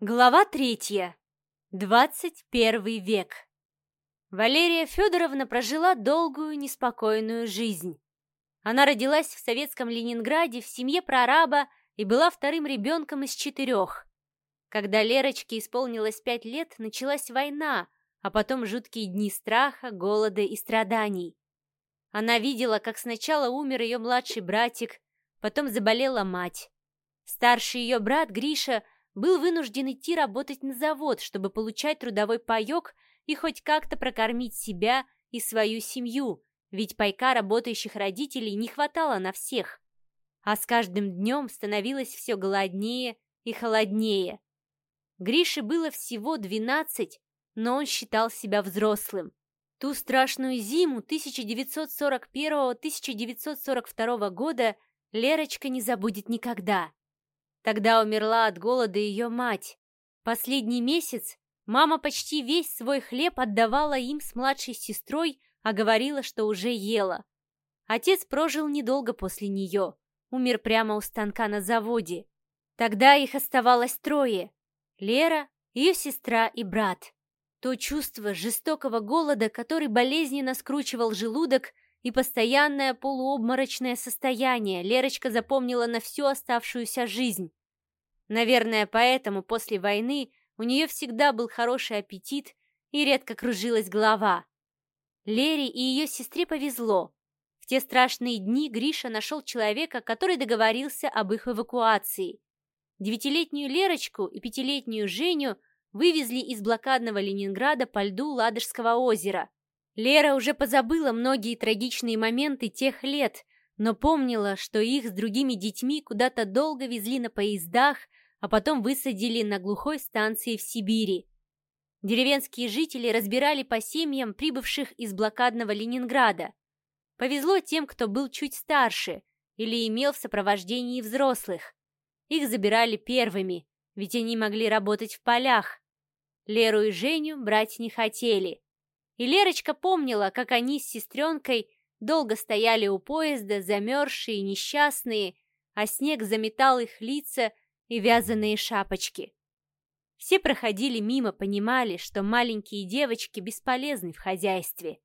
Глава третья. Двадцать первый век. Валерия Федоровна прожила долгую, неспокойную жизнь. Она родилась в советском Ленинграде в семье прораба и была вторым ребенком из четырех. Когда Лерочке исполнилось пять лет, началась война, а потом жуткие дни страха, голода и страданий. Она видела, как сначала умер ее младший братик, потом заболела мать. Старший ее брат Гриша – был вынужден идти работать на завод, чтобы получать трудовой паёк и хоть как-то прокормить себя и свою семью, ведь пайка работающих родителей не хватало на всех. А с каждым днем становилось все голоднее и холоднее. Грише было всего двенадцать, но он считал себя взрослым. Ту страшную зиму 1941-1942 года Лерочка не забудет никогда. Тогда умерла от голода ее мать. Последний месяц мама почти весь свой хлеб отдавала им с младшей сестрой, а говорила, что уже ела. Отец прожил недолго после нее, умер прямо у станка на заводе. Тогда их оставалось трое — Лера, ее сестра и брат. То чувство жестокого голода, который болезненно скручивал желудок, и постоянное полуобморочное состояние Лерочка запомнила на всю оставшуюся жизнь. Наверное, поэтому после войны у нее всегда был хороший аппетит и редко кружилась голова. Лере и ее сестре повезло. В те страшные дни Гриша нашел человека, который договорился об их эвакуации. Девятилетнюю Лерочку и пятилетнюю Женю вывезли из блокадного Ленинграда по льду Ладожского озера. Лера уже позабыла многие трагичные моменты тех лет, но помнила, что их с другими детьми куда-то долго везли на поездах, а потом высадили на глухой станции в Сибири. Деревенские жители разбирали по семьям прибывших из блокадного Ленинграда. Повезло тем, кто был чуть старше или имел в сопровождении взрослых. Их забирали первыми, ведь они могли работать в полях. Леру и Женю брать не хотели. И Лерочка помнила, как они с сестренкой долго стояли у поезда, замерзшие, несчастные, а снег заметал их лица и вязаные шапочки. Все проходили мимо, понимали, что маленькие девочки бесполезны в хозяйстве.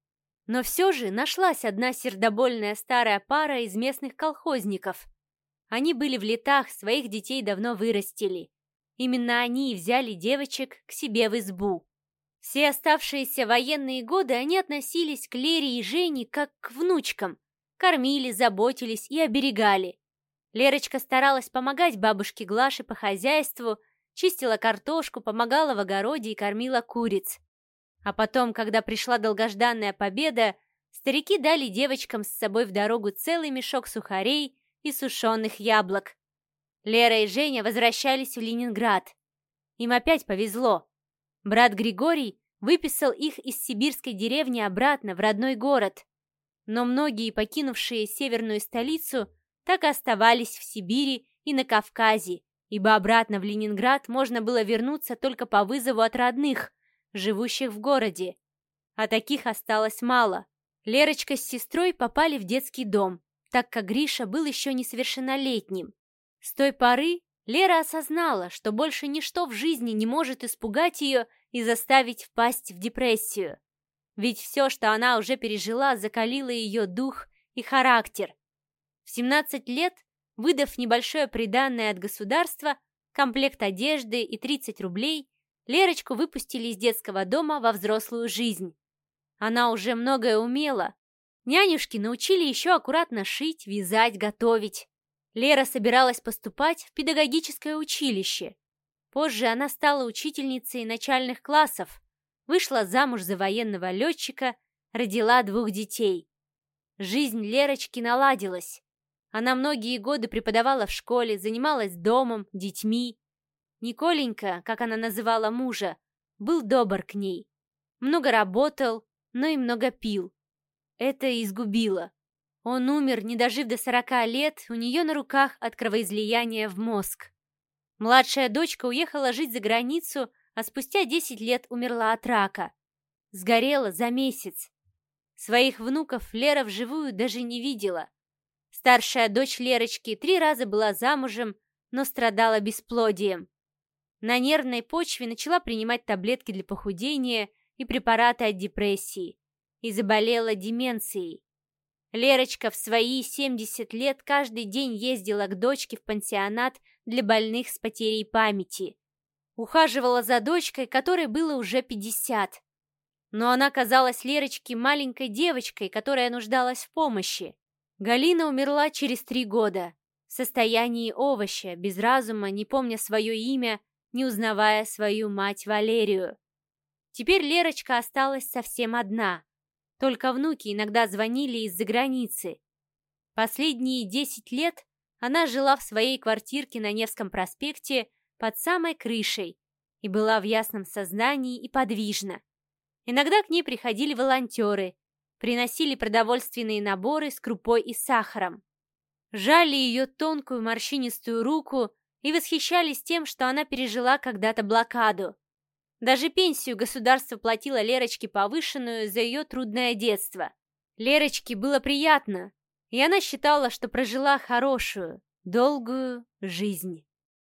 Но все же нашлась одна сердобольная старая пара из местных колхозников. Они были в летах, своих детей давно вырастили. Именно они и взяли девочек к себе в избу. Все оставшиеся военные годы они относились к Лере и Жене как к внучкам. Кормили, заботились и оберегали. Лерочка старалась помогать бабушке Глаше по хозяйству, чистила картошку, помогала в огороде и кормила куриц. А потом, когда пришла долгожданная победа, старики дали девочкам с собой в дорогу целый мешок сухарей и сушеных яблок. Лера и Женя возвращались в Ленинград. Им опять повезло. Брат Григорий выписал их из сибирской деревни обратно в родной город. Но многие, покинувшие северную столицу, так и оставались в Сибири и на Кавказе, ибо обратно в Ленинград можно было вернуться только по вызову от родных, живущих в городе. А таких осталось мало. Лерочка с сестрой попали в детский дом, так как Гриша был еще несовершеннолетним. С той поры Лера осознала, что больше ничто в жизни не может испугать ее и заставить впасть в депрессию. Ведь все, что она уже пережила, закалило ее дух и характер. В 17 лет, выдав небольшое приданное от государства, комплект одежды и 30 рублей, Лерочку выпустили из детского дома во взрослую жизнь. Она уже многое умела. Нянюшки научили еще аккуратно шить, вязать, готовить. Лера собиралась поступать в педагогическое училище. Позже она стала учительницей начальных классов, вышла замуж за военного летчика, родила двух детей. Жизнь Лерочки наладилась. Она многие годы преподавала в школе, занималась домом, детьми. Николенька, как она называла мужа, был добр к ней. Много работал, но и много пил. Это изгубило. Он умер, не дожив до сорока лет, у нее на руках от кровоизлияния в мозг. Младшая дочка уехала жить за границу, а спустя десять лет умерла от рака. Сгорела за месяц. Своих внуков Лера вживую даже не видела. Старшая дочь Лерочки три раза была замужем, но страдала бесплодием. На нервной почве начала принимать таблетки для похудения и препараты от депрессии и заболела деменцией. Лерочка в свои 70 лет каждый день ездила к дочке в пансионат для больных с потерей памяти. Ухаживала за дочкой, которой было уже 50. Но она казалась Лерочке маленькой девочкой, которая нуждалась в помощи. Галина умерла через три года, в состоянии овоща, без разума, не помня свое имя, не узнавая свою мать Валерию. Теперь Лерочка осталась совсем одна. Только внуки иногда звонили из-за границы. Последние десять лет она жила в своей квартирке на Невском проспекте под самой крышей и была в ясном сознании и подвижна. Иногда к ней приходили волонтеры, приносили продовольственные наборы с крупой и сахаром. Жали ее тонкую морщинистую руку и восхищались тем, что она пережила когда-то блокаду. Даже пенсию государство платило Лерочке повышенную за ее трудное детство. Лерочке было приятно, и она считала, что прожила хорошую, долгую жизнь.